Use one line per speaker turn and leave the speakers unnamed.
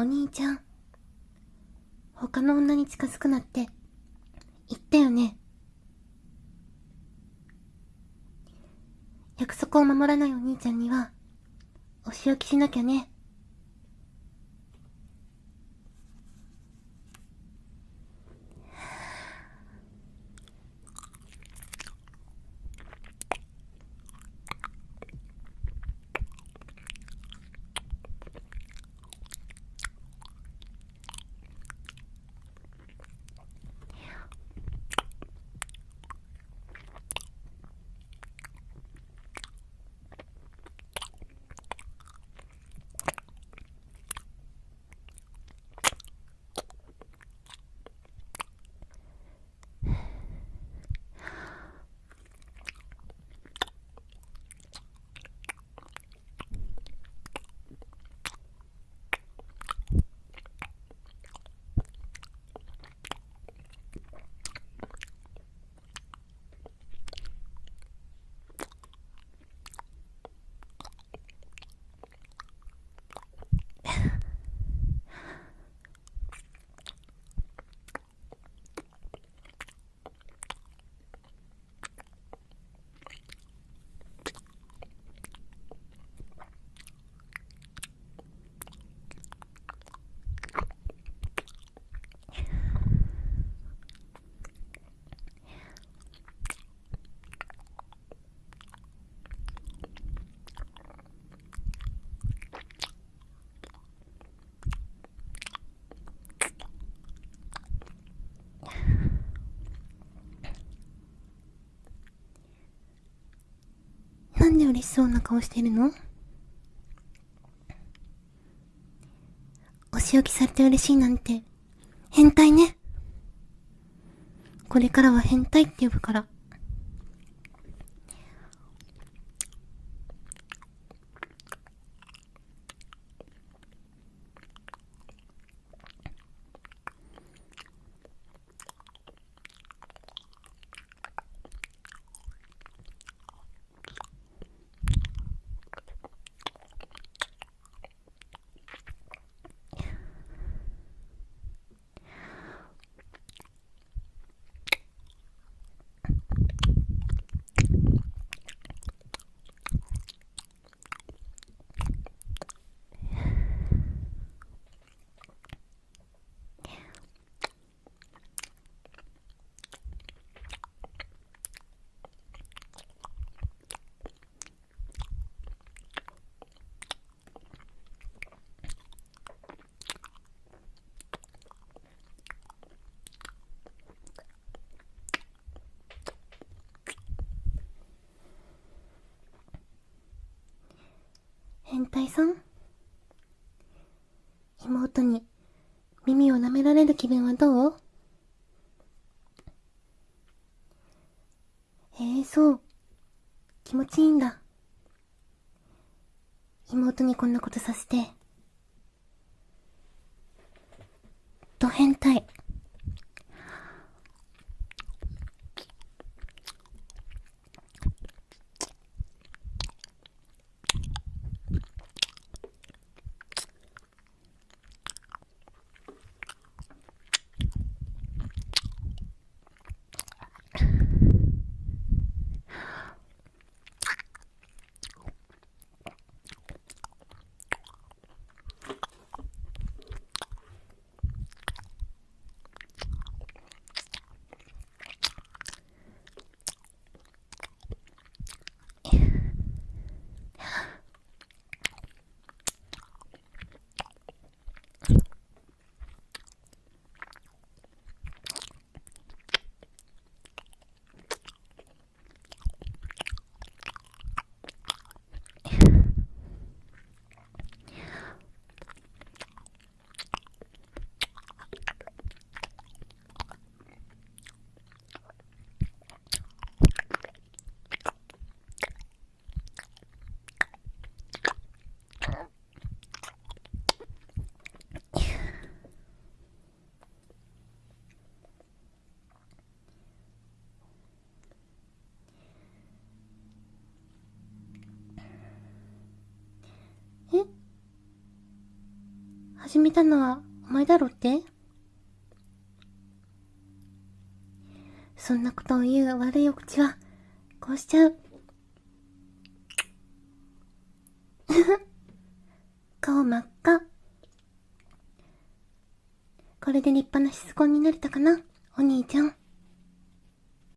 お兄ちゃん。他の女に近づくなって言ったよね。約束を守らないお兄ちゃんには、お仕置きしなきゃね。なんで嬉しそうな顔してるの？お仕置きされて嬉しいなんて、変態ね。これからは変態って呼ぶから。変態さん？妹に耳を舐められる気分はどう？ええー、そう。気持ちいいんだ。妹にこんなことさせて。ド変態。始めたのはお前だろって？そんなことを言う悪いお口は、こうしちゃう。顔真っ赤。これで立派な質婚になれたかな？お兄ちゃん。